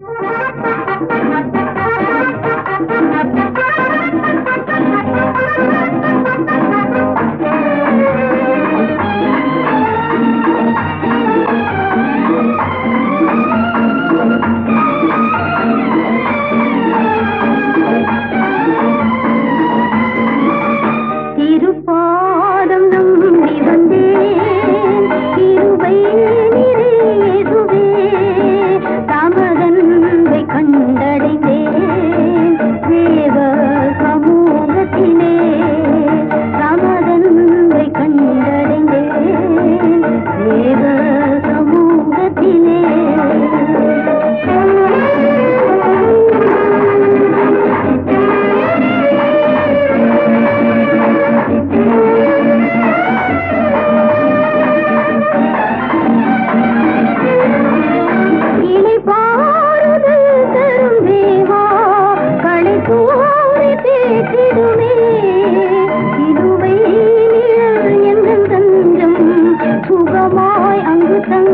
திருப்பாதம்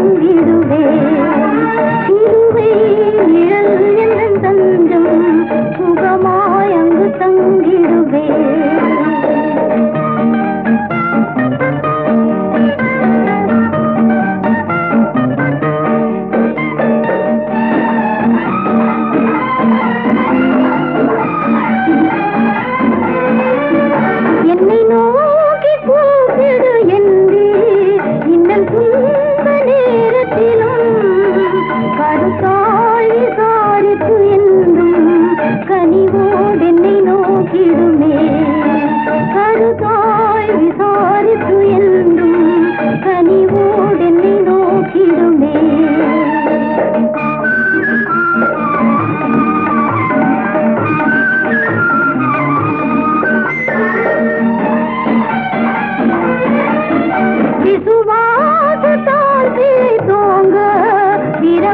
அங்கு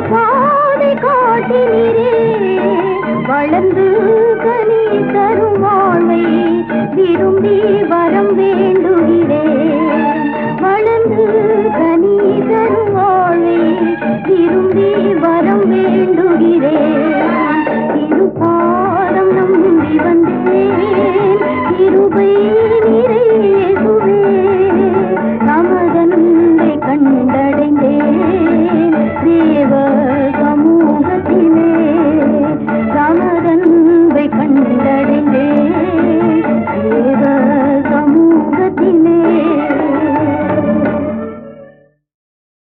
பாதை காட்டினீரே. வளர்ந்து கனி